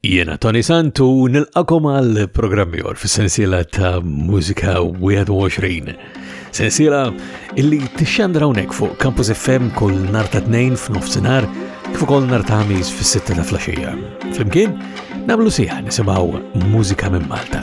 Jiena Tony Santu nilqakom għal programmi or fis-sensiela ta' Mużika 21. Sensiela illi tixxandra hawnhekk fuq Campus FM kull nar ta' tnejn f'nofsinhar kif ukoll nar ta' ħamis fis-sitta ta' flaxija. Flimkien nagħmlu sieħa nisimgħu mużika minn Malta.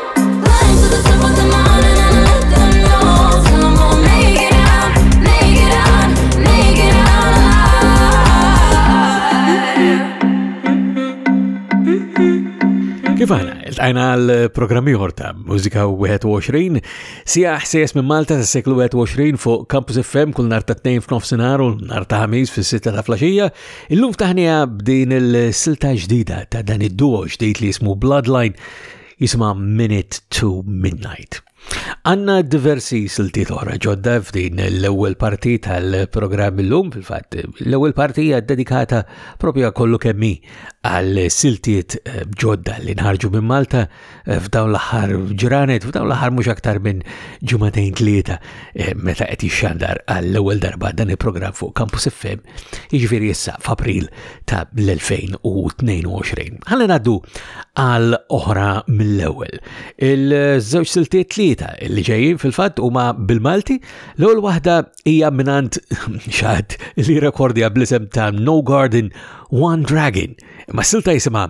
Tajna l-programm ieħor ta' Mużika 21, sija ħsies minn Malta ta' seklu 21 fuq Campus FM kull nar ta' tnejn f'nofsinhar u nar ta' ħamis fis-sitta ta' flaxija. Illum taħnija b'din il-silta ġdida ta' dan id-duo ġdid li jismu Bloodline jisma Minute to Midnight. Għanna diversi siltiet oħra ġodda f'din l-ewwel parti tal-programm illum fil-fatt. L-ewwel parti hija dedikata propja kollu kemmi għal siltiet eh, ġodda li nħarġu minn Malta eh, f'dawn l-aħħar ġranet, f'dawn l-aħħar mhux aktar minn ġumatejn tlieta eh, meta qed jixxandar għall-ewwel darba dan il-programm fuq Campus FM jiġifieri issa f'April ta' l-2022. Ħalli ngħaddu għal oħra mill-ewwel. Il-żewġ siltiet tlieta li ġejjin fil-fatt huma bil-Malti, l-ewwel waħda hija minant xaħat li rekordja bl-isem ta' No Garden One Dragon, ma silta jisimha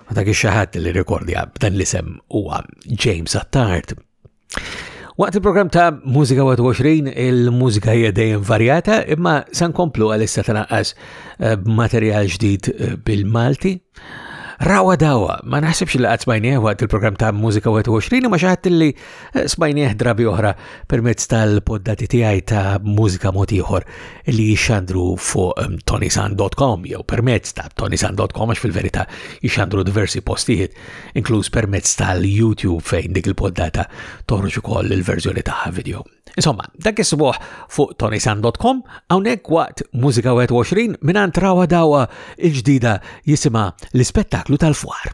Ma dak ix-xaħat li rekordja b'dan l-isem huwa James Attard. Waqt il-programm ta' Mużika 21 il-mużika hija dejjem varjata imma san komplu għalissa tanaqqas eh, b'materjal ġdid eh, bil-Malti. Rawa dawa, ma naħsibx li qatt smajnieh waqt il-programm ta' Mużika 21 imma xi ħadd li Smajnieh drabi oħra permezz tal-poddati tiegħi ta' mużika mod ieħor li jixxandru fuq ehm, tonisan.com jew permezz ta' tonisan.com għax fil-verità jixxandru diversi postijiet, inkluż permezz tal-YouTube fejn dik il-poddata toħroġ ukoll il-verżjoni ta' video. Insomma, dak isbuħ fuq tonisan.com hawnhekk waqt Mużika 21 mingħand Rawa Dawa il-ġdida jisimha l-ispettaklu tal-fwar.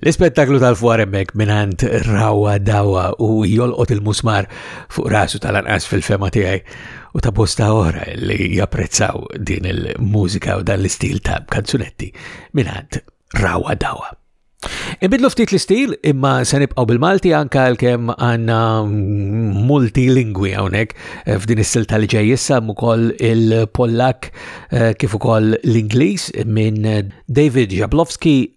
L-ispettaklu tal-fwar emmek minant rawa dawa u jolqot il-musmar fuq rasu tal-anqas fil-fema tiegħi u ta' bosta oħra li japprezzaw din il-mużika u dan l-istil ta' kanzunetti minant rawa dawa. Ibidlu ftit l-istil imma se nibqgħu bil-Malti anka l-kemm għandna multilingwi hawnhekk eh, f'din is-silta li ġej issa ukoll il-Pollak eh, kif ukoll l-Ingliż minn David Jablowski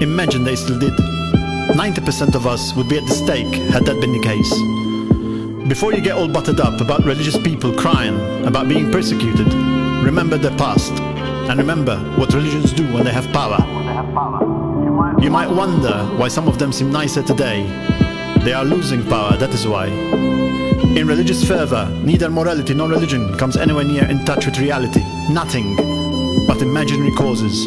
Imagine they still did. 90% of us would be at the stake had that been the case. Before you get all buttered up about religious people crying, about being persecuted, remember the past and remember what religions do when they have power. You might wonder why some of them seem nicer today. They are losing power, that is why. In religious fervor, neither morality nor religion comes anywhere near in touch with reality. Nothing but imaginary causes.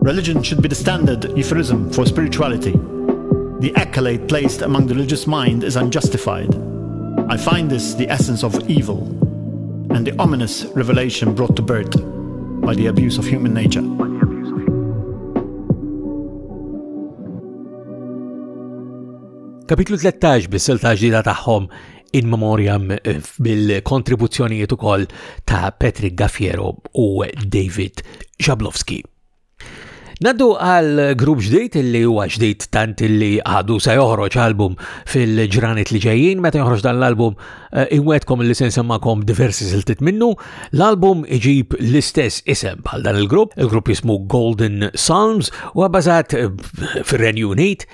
Religion should be the standard euphemism for spirituality. The accolade placed among the religious mind is unjustified. I find this the essence of evil, and the ominous revelation brought to birth by the abuse of human nature. Kapitlu 13 bis-silta ġdida tagħhom in memoriam eh, bil-kontribuzzjonijiet ukoll ta' Patrick Gaffiero u David Jablowski. Naddu għal grupp ġdejt li huwa ġdejt tant li għadu se joħroġ album fil-ġranet li ġejjin, meta joħroġ dan l-album eh, inwetkom li se nsemmakom diversi siltit minnu, l-album iġib l-istess isem bħal dan il-grupp, il-grupp jismu Golden Psalms u għabazat eh, fir-Renju Unit,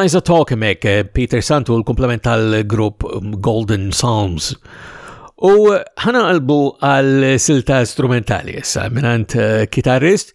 Eliza Talkimek, eh, Peter Santu, l-komplement tal-grupp um, Golden Psalms. U ħana għalbu għal silta strumentali issa minant eh, kitarrist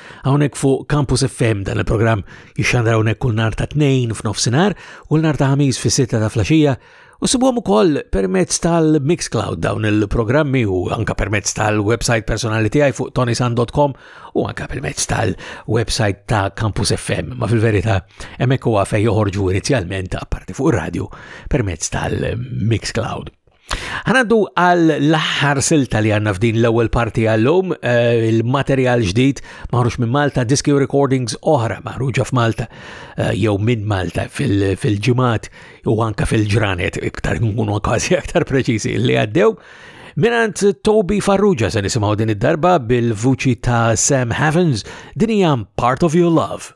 Hawnhekk fuq Campus FM dan il-programm jixxandra hawnhekk kull nar ta' tnejn f'nofsinhar u l-nar ta' ħamis fis-sitta ta' flaxija u sibuhom ukoll permezz tal-Mixcloud dawn il-programmi u anka permezz tal-website personali tiegħi fuq tonisan.com u anka permezz tal-website ta' Campus FM. Ma fil-verità hemmhekk huwa fejn joħorġu inizjalment apparti fuq ir-radju permezz tal-Mixcloud. Għandu għal l-aħħar silta li għanna f'din l-ewwel parti għallum eh, il-materjal ġdid maħrux minn Malta, diski u recordings oħra maħruġa f'Malta eh, jew minn Malta fil-ġimgħat u anka fil-ġranet iktar nkunu kważi aktar preċiżi li għaddew. Minant Toby Farrugia se nisimgħu din id-darba bil-vuċi ta' Sam Havens din hija Part of Your Love.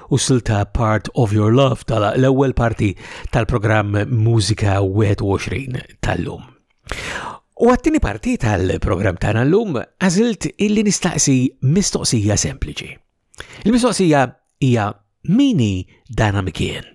u silta Part of Your Love tala l-ewwel parti tal-programm Mużika 21 tal-lum. U għattini parti tal-programm tagħna l-lum għażilt illi nistaqsi mistoqsija sempliċi. Il-mistoqsija hija mini dana mikien?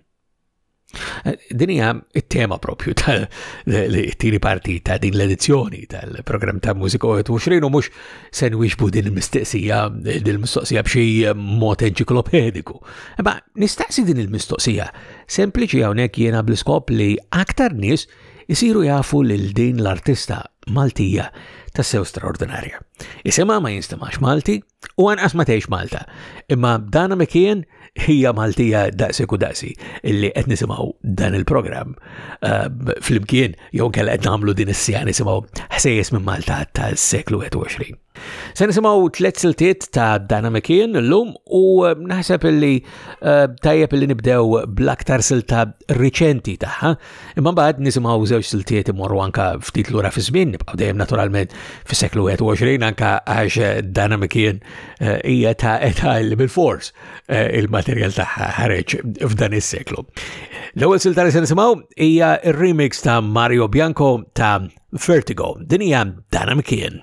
Din hija t-tema propju tal-tieni parti ta' din l-edizzjoni tal-programm ta' Mużika 21 u mhux se nwixbu din il-mistoqsija din il-mistoqsija b'xi mod enċiklopediku. Imma nistaqsi din il-mistoqsija sempliċi hawnhekk jiena bl-iskop li aktar nies isiru jafu lil din l-artista Maltija ta' sew straordinarja. Isema ma jinstemax Malti U għanqas ma tgħix Malta. Imma dana ma kien hija Maltija daqsi u daqsi illi qed nisimgħu dan il-programm eh, flimkien jew kellha qed nagħmlu din is-sija nisimgħu ħsejjes minn Malta tal-seklu 21. Se nisimgħu tliet siltiet ta' Dana McKean llum u eh, naħseb illi eh, tajjeb illi nibdew bl-aktar silta riċenti tagħha Imma mbagħad nisimgħu żewġ siltiet imorru anka ftit lura fi żmien, nibqgħu dejjem naturalment fis-seklu 21 anka għax eh, dana mikien eh, hija ta' età li bil-fors eh, il-materjal tagħha ħareġ f'dan is-seklu. L-ewwel silta li se nisimgħu hija r-remix ta' Mario Bianco ta' Vertigo. Din hija dana mikien.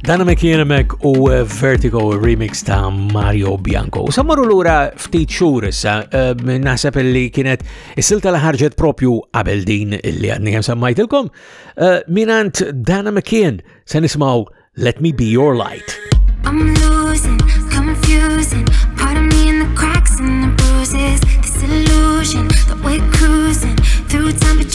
Dan mek jien mek u eh, Vertigo remix ta' Mario Bianco. U sammaru l-ura ftit xur issa, eh, naħseb li kienet is-silta li ħarġet propju qabel din illi għadni jem sammajtilkom, eh, minant Dana McKean se nismaw Let Me Be Your Light. I'm losing, confusing, part of me in the cracks and the bruises, this illusion that we're cruising through time but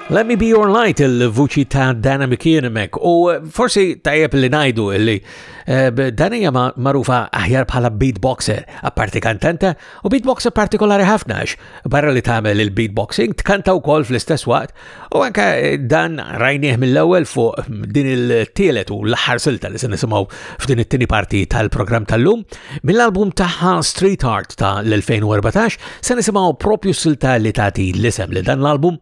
Let me be your light il-vuċi ta' Dana McKeonemek u forsi tajjeb li najdu illi eh, dan hija marufa aħjar bħala beatboxer, apparti kantanta u beatboxer partikolari ħafnax, barra li tagħmel il-beatboxing tkanta wkoll fl-istess waqt u anke eh, dan rajnieh mill-ewwel fuq din il-tielet u l-aħħar silta li se nisimgħu f'din it-tieni parti tal-programm tal-lum mill-album tagħha Street Art ta' l-2014 se nisimgħu propju silta li tagħti l-isem li dan l-album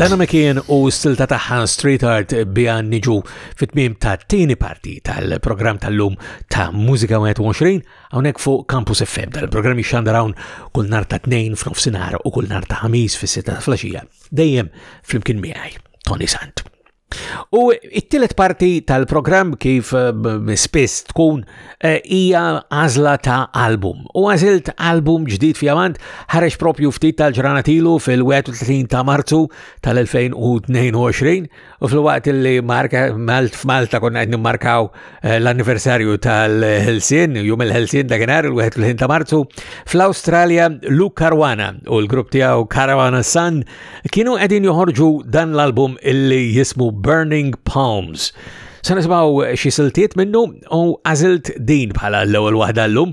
Dana McKeon u s-silta taħħa Street Art bija niġu fit-tmim ta' tini parti tal-program tal-lum ta' Musika 21. Hawnhekk fuq Campus FM dal-programm jixxandar hawn kull nar ta' tnejn f'nofsinhar u kull nar ta' ħamis fis-sitta flaxija, dejjem flimkien miegħi Tony Sant. U it-tielet parti tal-programm kif eh, spiss tkun eh, hija għażla ta' album. U għażilt album ġdid fi għamant ħareġ propju ftit tal-ġranatilu fil-31 ta' Marzu tal-2022 U fil-waqt li marka Malt f'Malta konna qed nimmarkaw eh, l-anniversarju tal-Helsin, jum il-Helsin ta' kienar il-21 ta' Marzu, fl-Awstralja Luke Caruana u l-grupp tiegħu Caruana Sun kienu qegħdin joħorġu dan l-album illi jismu Burning Palms. Se nismaw xi siltiet minnu u għażilt din bħala l-ewwel waħda llum.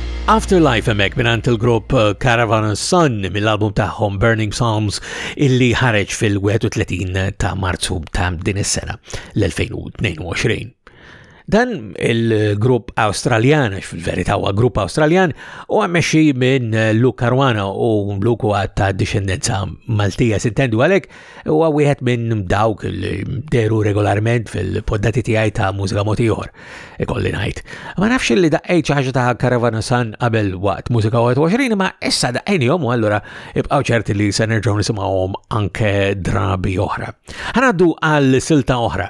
Afterlife hemmhekk mingħand il-grupp Caravan Sun mill-album tagħhom Burning Psalms illi ħareġ fil-31 ta' Marzu ta' din is-sena l-2022. Dan il-grupp Awstraljan, għax fil-verità huwa grupp Awstraljan, u għammexxi minn Luke Caruana u Luke huwa ta' dixxendenza Maltija sintendu għalhekk, Huwa wieħed minn dawk li deru regolarment fil-poddati tiegħi ta' mużika mod ieħor, ikolli ngħid. Ma nafx li daqqej xi ħaġa ta' Caravana San qabel waqt mużika 21 ma issa daqqejnihom u allura ibqgħu ċerti li se nerġgħu nisimgħuhom anke drabi oħra. Ħanaddu għal silta oħra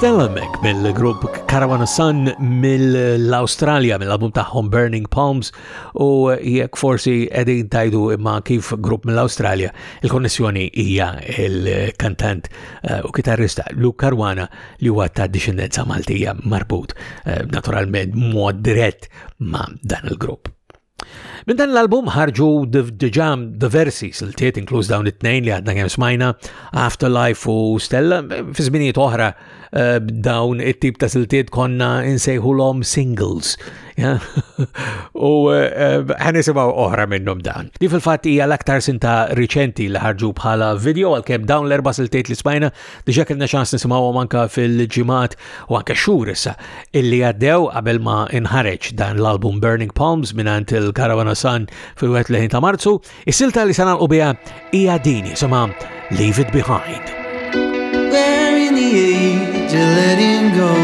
Stella Mac mill-grupp Caravan of Sun mill-Australia mill-album tagħhom Burning Palms u jekk forsi qegħdin tajdu imma kif grupp mill-Australia il-konnessjoni hija il-kantant eh, u kitarrista Lu Caruana li huwa ta' dixindenza Maltija marbut eh, naturalment mod dirett ma' dan il-grupp. Minn dan l-album ħarġu diġà diversi siltiet inkluż dawn it-tnejn li għadna kemm smajna, Afterlife u Stella, fi żminijiet oħra eh, dawn it-tip ta' siltiet konna insejħulhom singles. U eh, ħanisimgħu oħra minnhom dan. Li fil-fatt hija l-aktar sinta riċenti li ħarġu bħala video għalkemm dawn l-erba' siltiet li smajna Diġà kellna ċans nisimgħuhom anke fil-ġimgħat u anke xhur issa illi għaddew qabel ma inħareġ dan l-album Burning Palms mingħand il-Caravana Sun fil-31 ta' Marzu, is-silta li se nagħlqu biha hija din jisimha Leave It Behind. Where in the age of letting go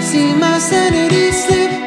See my sanity slip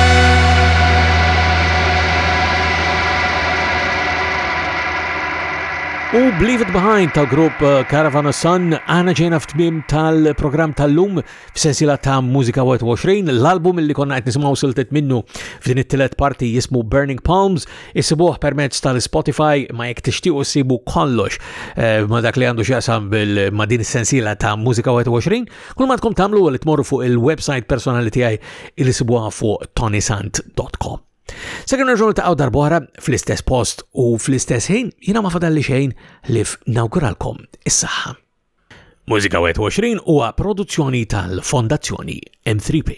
U b'Leave It Behind ta' grupp eh, Caravan of Sun għana ġejna f'tmim tal-programm tal-lum f'sensila ta' Mużika 21 l-album li konna qed nisimgħu siltet minnu f'din it-tielet parti jismu Burning Palms isibuh permezz tal-Spotify ma jekk tixtiequ ssibu kollox eh, ma dak li għandu x'jaqsam ma' din is-sensiela ta' Mużika 21 Kull ma tkom tagħmlu li tmorru fuq il-website personali tiegħi li sibuha fuq tonisant.com. Sakemm nerġgħu niltaqgħu darbora fl-istess post u fl-istess ħin jiena ma fadalli xejn li f'nawguralkom is-saħħa. Mużika 21 huwa produzzjoni tal-Fondazzjoni M3P.